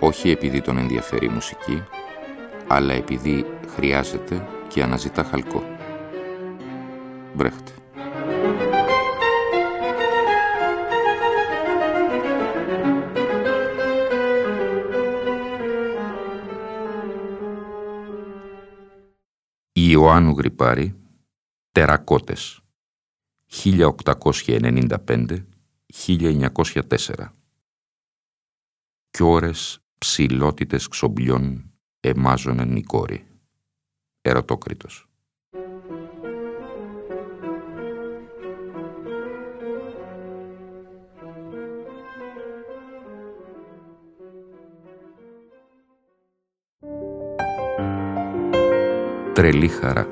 όχι επειδή τον ενδιαφέρει η μουσική, αλλά επειδή χρειάζεται και αναζητά χαλκό. Μπρέχτε. Ιωάννου Γρυπάρη, Τερακότες, 1895-1904 Κι ώρες ψηλότητες ξομπλιών εμάζωνεν η κόρη. Ερωτόκριτος. Τρελή χαρά.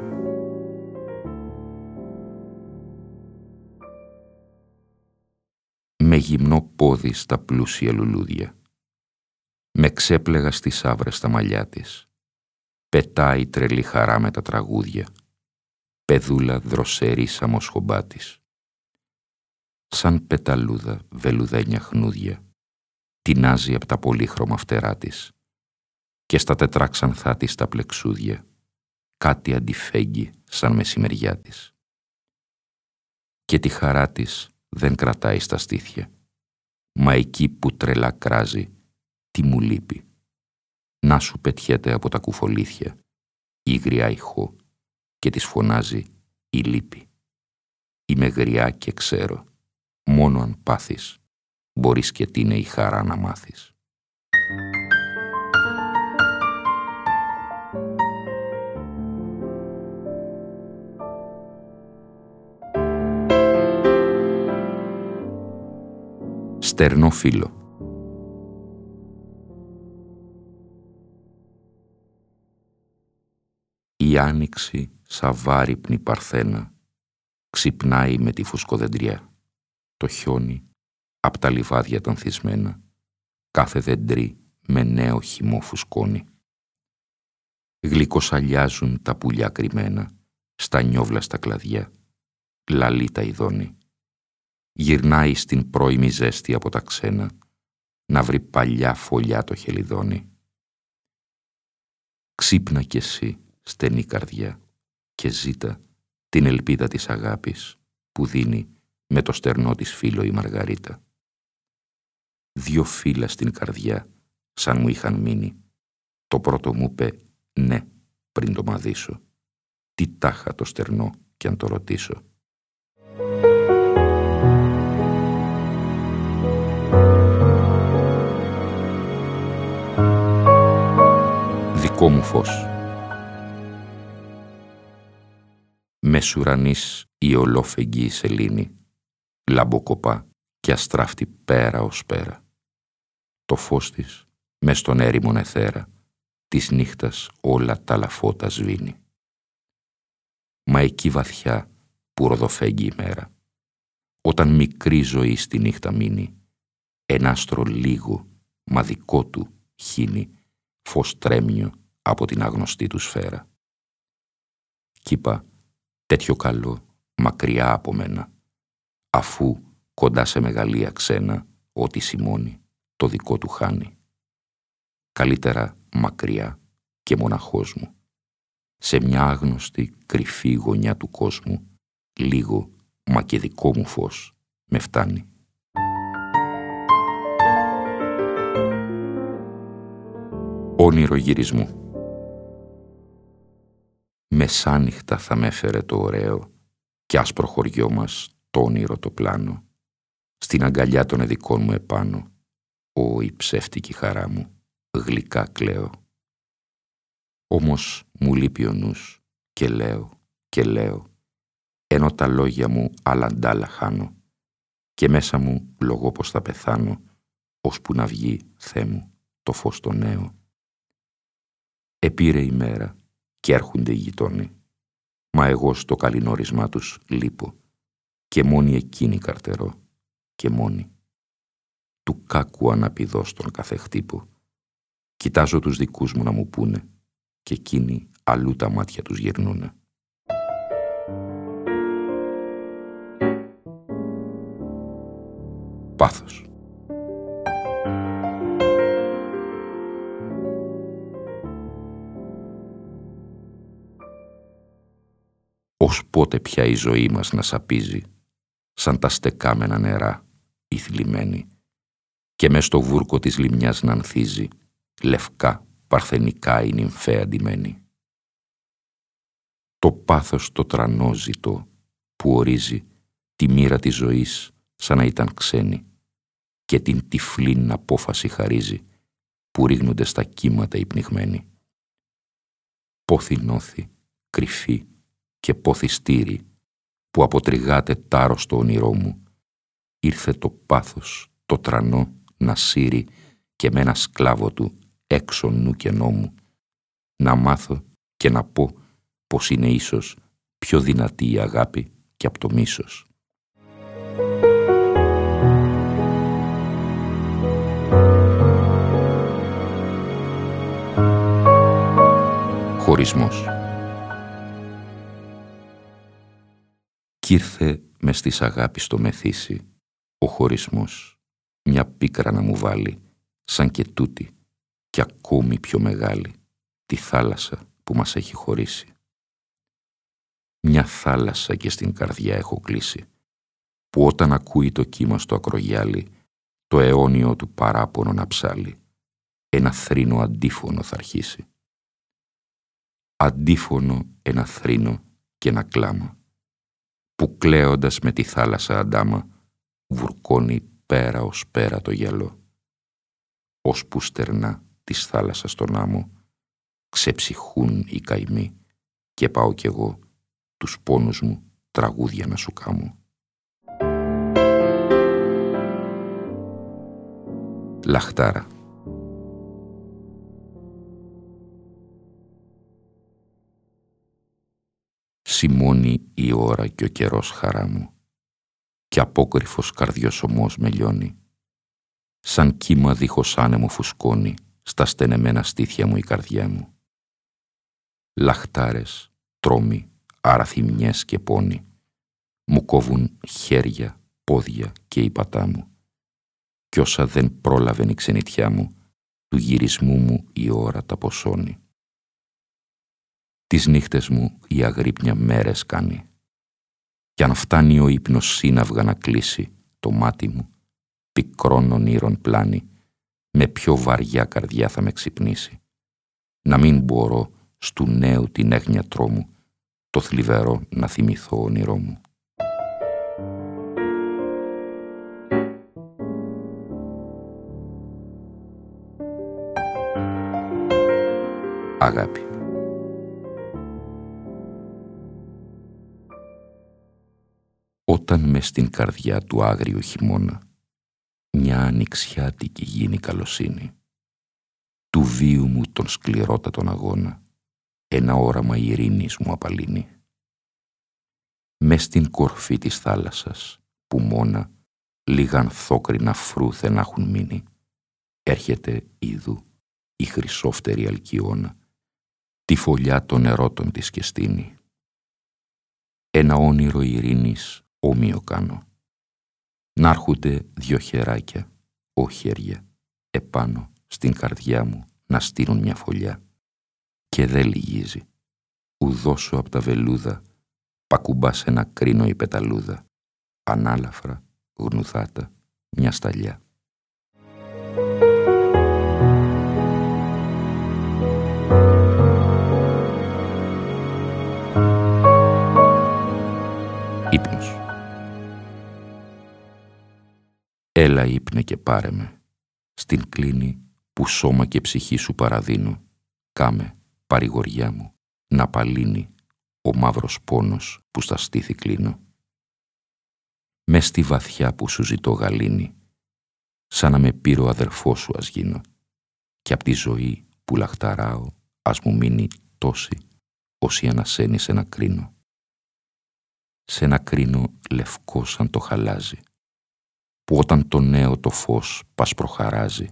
Με γυμνό πόδι στα πλούσια λουλούδια με ξέπλεγα στις άβρες τα μαλλιά της. Πετάει τρελή χαρά με τα τραγούδια. Πεδούλα δροσερή σαν της. Σαν πεταλούδα βελουδένια χνούδια. Τεινάζει απ' τα πολύχρωμα φτερά της. Και στα τετράξανθά της τα πλεξούδια. Κάτι αντιφέγγει σαν μεσημεριά της. Και τη χαρά της δεν κρατάει στα στήθια. Μα εκεί που τρελά κράζει τι μου λείπει. Να σου πετιέται από τα κουφολίθια, η γριά ηχό και της φωνάζει η λύπη. Είμαι γριά και ξέρω, μόνο αν πάθεις, μπορείς και τι είναι η χαρά να μάθεις. Στερνό φίλο Η άνοιξη σαν βάρυπνη παρθένα ξυπνάει με τη φουσκοδεντριά. Το χιόνι απ' τα λιβάδια τα ανθισμένα κάθε δεντρί με νέο χυμό φουσκώνει. Γλυκοσαλιάζουν τα πουλιά κρυμμένα στα νιόβλα στα κλαδιά. Λαλεί τα ειδώνει. Γυρνάει στην πρώιμη ζέστη από τα ξένα να βρει παλιά φωλιά το χελιδόνι. Ξύπνα κι εσύ στενή καρδιά και ζήτα την ελπίδα της αγάπης που δίνει με το στερνό της φίλο η Μαργαρίτα. Δυο φύλλα στην καρδιά σαν μου είχαν μείνει. Το πρώτο μου είπε ναι πριν το μαδίσω. Τι τάχα το στερνό κι αν το ρωτήσω. Δικό μου φως. Μεσουρανής η ολόφεγγη σελήνη, λαμποκοπά και αστράφτη πέρα ως πέρα. Το φως της, μες στον έρημον εθέρα, της νύχτας όλα τα λαφώτα σβήνει. Μα εκεί βαθιά που ροδοφέγγει η μέρα, όταν μικρή ζωή στη νύχτα μείνει, ένα άστρο λίγο, μα δικό του, χύνει, φως τρέμιο από την άγνωστή του σφαίρα. Κι είπα, τέτοιο καλό μακριά από μένα, αφού κοντά σε μεγαλεία ξένα ό,τι σημώνει το δικό του χάνει. Καλύτερα μακριά και μοναχός μου, σε μια άγνωστη κρυφή γωνιά του κόσμου, λίγο μα και δικό μου φως με φτάνει. Όνειρο γυρισμού Μεσάνυχτα θα με έφερε το ωραίο κι άσπρο χωριό μας το όνειρο το πλάνο. Στην αγκαλιά των εδικών μου επάνω, ο η ψεύτικη χαρά μου, γλυκά κλαίω. Όμως μου λείπει ο νους και λέω και λέω, ενώ τα λόγια μου άλλαντάλα χάνω και μέσα μου λογώ πως θα πεθάνω, ώσπου να βγει, Θεέ μου, το φως το νέο. Επήρε η μέρα και έρχονται οι γειτόνοι. Μα εγώ στο καληνόρισμά τους λείπω και μόνη εκείνη καρτερώ και μόνη. Του κάκου αναπηδώ στον κάθε χτύπο. Κοιτάζω τους δικούς μου να μου πούνε και εκείνοι αλλού τα μάτια τους γυρνούνε. Πάθος πότε πια η ζωή μας να σαπίζει σαν τα στεκάμενα νερά, η θλιμμένη, και μες στο βούρκο της λιμιάς να ανθίζει, λευκά, παρθενικά η νυμφαία ντυμένη. Το πάθος το τρανό ζητώ, που ορίζει τη μοίρα της ζωής σαν να ήταν ξένη και την τυφλήν απόφαση χαρίζει που ρίγνονται στα κύματα οι πνιγμένοι. Πόθη νόθη, κρυφή και πόθη στήρι που αποτριγάται τάρος στο όνειρό μου, ήρθε το πάθος, το τρανό, να σύρει και με ένα σκλάβο του έξω νου και νόμου, να μάθω και να πω πως είναι ίσως πιο δυνατή η αγάπη και από το μίσος. Χωρισμός Κι ήρθε με στις αγάπης στο μεθύσι ο χωρισμός, μια πίκρα να μου βάλει, σαν και τούτη, και ακόμη πιο μεγάλη, τη θάλασσα που μας έχει χωρίσει. Μια θάλασσα και στην καρδιά έχω κλείσει, που όταν ακούει το κύμα στο ακρογιάλι, το αιώνιο του παράπονο να ψάλει, ένα θρήνο αντίφωνο θα αρχίσει. Αντίφωνο ένα θρήνο και ένα κλάμα που κλαίοντας με τη θάλασσα αντάμα βουρκώνει πέρα ως πέρα το γυαλό. Ως που στερνά της θάλασσας στον άμμο ξεψυχούν οι καημοί και πάω κι εγώ τους πόνους μου τραγούδια να σου κάμω. Λαχτάρα Σημώνει η ώρα και ο καιρός χαρά μου και απόκρυφος καρδιοσωμός με λιώνει. Σαν κύμα δίχως άνεμο φουσκώνει στα στενεμένα στήθια μου η καρδιά μου. Λαχτάρες, τρόμοι, αραθυμιές και πόνοι μου κόβουν χέρια, πόδια και η πατά μου κι όσα δεν πρόλαβε η ξενιτιά μου του γυρισμού μου η ώρα τα ποσώνει. Τις νύχτες μου η αγρύπνια μέρες κάνει. Κι αν φτάνει ο ύπνος σύναυγα να κλείσει το μάτι μου, πικρών ονείρων πλάνη, με πιο βαριά καρδιά θα με ξυπνήσει. Να μην μπορώ στου νέου την έγνοια τρόμου, το θλιβερό να θυμηθώ όνειρό μου. Αγάπη όταν με στην καρδιά του άγριου χειμώνα. Μια ανοιξιάτικη γίνει καλοσύνη. Του βίου μου τον σκληρότατον αγώνα. Ένα όραμα ειρήνης μου απαλύνει. Μες στην κορφή της θάλασσας που μόνα λίγα ανθόκρινα φρούθεν έχουν μείνει. Έρχεται είδου η χρυσόφτερη αλκιώνα. Τη φωλιά των ερώτων της και στείνει. Ένα όνειρο ειρήνης όμοιο κάνω. Να έρχονται δυο χεράκια, ο χέρια, επάνω στην καρδιά μου να στείλουν μια φωλιά. Και δεν λυγίζει. Ουδώσω απ' τα βελούδα, πακουμπά σε ένα κρίνο η πεταλούδα, ανάλαφρα, γνουθάτα, μια σταλιά. Ύπνος Έλα ύπνε και πάρε με, στην κλίνη που σώμα και ψυχή σου παραδίνω. Κάμε, παρηγοριά μου, να παλύνει ο μαύρος πόνος που στα στήθη κλείνω. Με στη βαθιά που σου ζητώ γαλήνη, σαν να με πήρε ο αδερφός σου ας γίνω, και απ' τη ζωή που λαχταράω ας μου μείνει τόση όσοι ανασένει σε ένα κρίνο. Σε ένα κρίνο λευκό σαν το χαλάζι, που όταν το νέο το φως πας προχαράζει,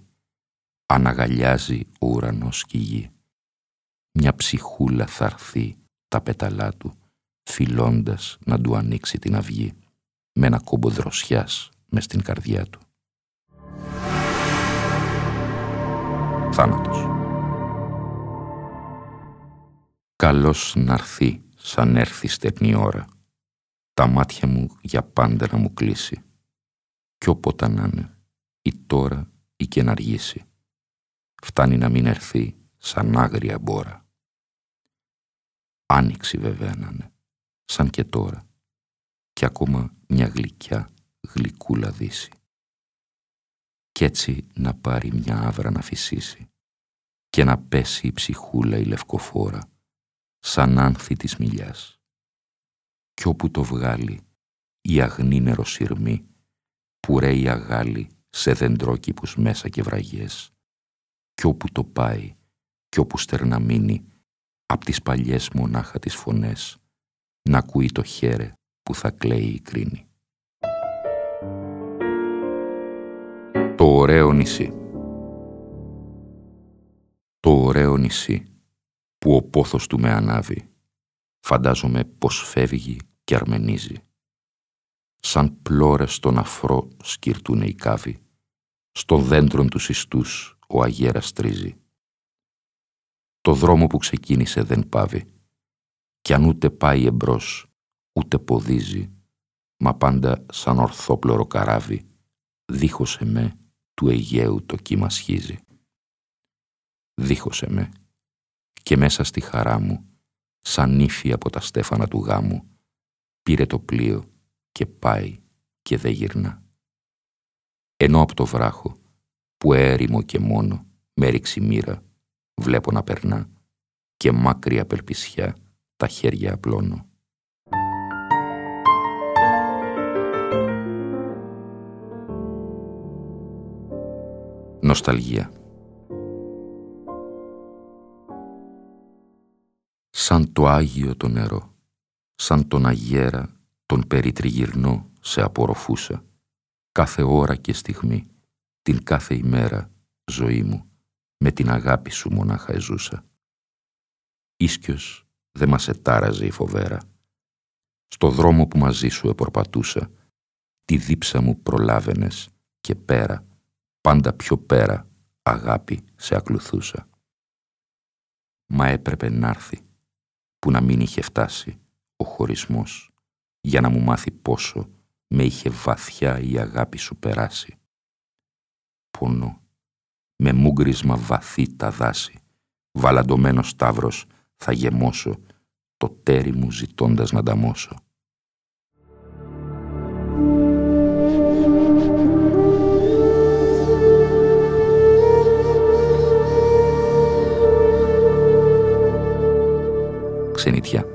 αναγαλιάζει ο ουρανός και η γη. Μια ψυχούλα θα έρθει τα πεταλά του, φιλώντας να του ανοίξει την αυγή, με ένα κόμπο δροσιάς μες στην καρδιά του. Θάνατος Καλός να έρθει σαν έρθει στενή ώρα, τα μάτια μου για πάντα να μου κλείσει, κι όποτε να είναι, ή τώρα ή και να αργήσει, φτάνει να μην έρθει σαν άγρια μπόρα. Άνοιξη βέβαια να είναι, σαν και τώρα, και ακόμα μια γλυκιά γλυκούλα δύση. Κι έτσι να πάρει μια άβρα να φυσήσει και να πέσει η ψυχούλα η λευκοφόρα σαν άνθη της μιλιάς. Κι όπου το βγάλει η αγνή νεροσυρμή που ρέει αγάλη σε δεντρόκηπους μέσα και βραγιές κι όπου το πάει κι όπου στερναμείνει απ' τις παλιές μονάχα τις φωνές να ακούει το χέρε που θα κλαίει η κρίνη. Το ωραίο νησί Το ωραίο νησί που ο πόθος του με ανάβει φαντάζομαι πως φεύγει και αρμενίζει. Σαν πλώρες στον αφρό σκυρτούνε οι κάβοι, στο δέντρον τους ιστούς ο αγέρας τρίζει. Το δρόμο που ξεκίνησε δεν πάβει, κι αν ούτε πάει εμπρός, ούτε ποδίζει, μα πάντα σαν ορθόπλωρο καράβι, δίχωσε με του Αιγαίου το κύμα σχίζει. Δίχωσε με και μέσα στη χαρά μου, σαν ύφη από τα στέφανα του γάμου, πήρε το πλοίο και πάει και δεν γυρνά. Ενώ από το βράχο, που έρημο και μόνο, με ρίξει μοίρα, βλέπω να περνά και μάκρια απελπισιά τα χέρια απλώνω. Νοσταλγία Σαν το Άγιο το νερό, σαν τον αγέρα τον περιτριγυρνό σε απορροφούσα, κάθε ώρα και στιγμή, την κάθε ημέρα ζωή μου, με την αγάπη σου μονάχα εζούσα. Ίσκιος δε μας ετάραζε η φοβέρα. Στο δρόμο που μαζί σου επορπατούσα, τη δίψα μου προλάβαινες και πέρα, πάντα πιο πέρα, αγάπη σε ακλουθούσα. Μα έπρεπε να έρθει, που να μην είχε φτάσει ο χωρισμός, για να μου μάθει πόσο με είχε βαθιά η αγάπη σου περάσει. Πονώ, με μούγκρισμα βαθύ τα δάση, βαλαντωμένος σταύρος θα γεμώσω, το τέρι μου ζητώντας να ταμώσω. Ξενιτιά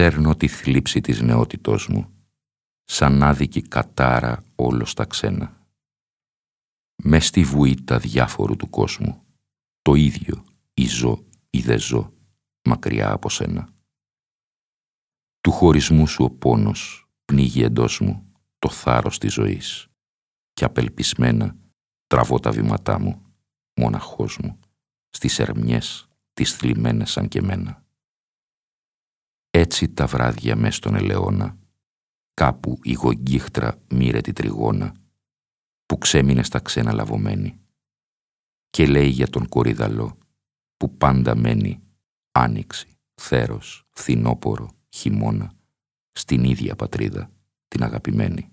Σέρνω τη θλίψη της νεότητός μου, σαν άδικη κατάρα όλο στα ξένα μες στη βουήτα διάφορου του κόσμου, το ίδιο ή ζω ή δε ζω, μακριά από σένα. Του χωρισμού σου ο πόνος πνίγει εντός μου το θάρρος της ζωής και απελπισμένα τραβώ τα βήματά μου, μοναχός μου, στις ερμιές τις θλιμμένες σαν και μένα. Έτσι τα βράδια μες στον ελαιόνα, κάπου η γογγίχτρα μοίρε τη τριγώνα που ξέμεινε στα ξένα λαβωμένη και λέει για τον κορυδαλό που πάντα μένει άνοιξη, θέρος, φθινόπορο, χειμώνα στην ίδια πατρίδα, την αγαπημένη.